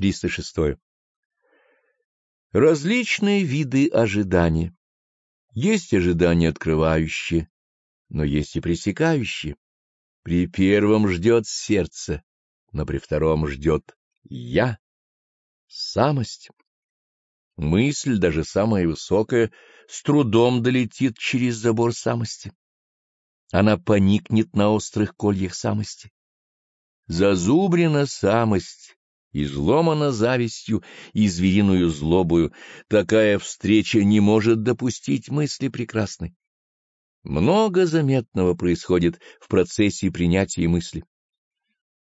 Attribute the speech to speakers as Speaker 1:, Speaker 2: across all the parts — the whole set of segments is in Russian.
Speaker 1: 306. Различные виды ожидания. Есть ожидания открывающие, но есть и пресекающие. При первом ждет сердце, но при втором ждет «я», самость. Мысль, даже самая высокая, с трудом долетит через забор самости. Она поникнет на острых кольях самости. Зазубрена самость, изломана завистью и звериную злобою, такая встреча не может допустить мысли прекрасной. Много заметного происходит в процессе принятия мысли.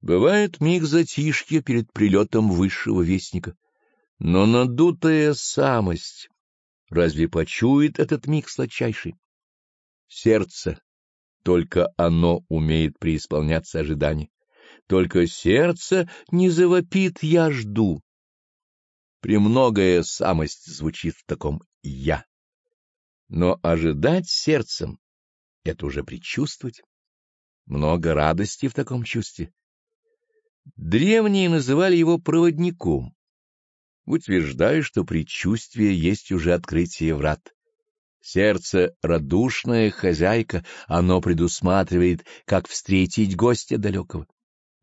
Speaker 1: Бывает миг затишья перед прилетом высшего вестника, но надутая самость разве почует этот миг сладчайший? Сердце, только оно умеет преисполняться ожиданий. Только сердце не завопит «я жду». Премногая самость звучит в таком «я». Но ожидать сердцем — это уже предчувствовать. Много радости в таком чувстве. Древние называли его проводником. Утверждаю, что предчувствие есть уже открытие врат. Сердце — радушная хозяйка, оно предусматривает, как встретить гостя далекого.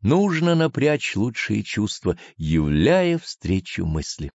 Speaker 1: Нужно напрячь лучшие чувства, являя встречу мысли.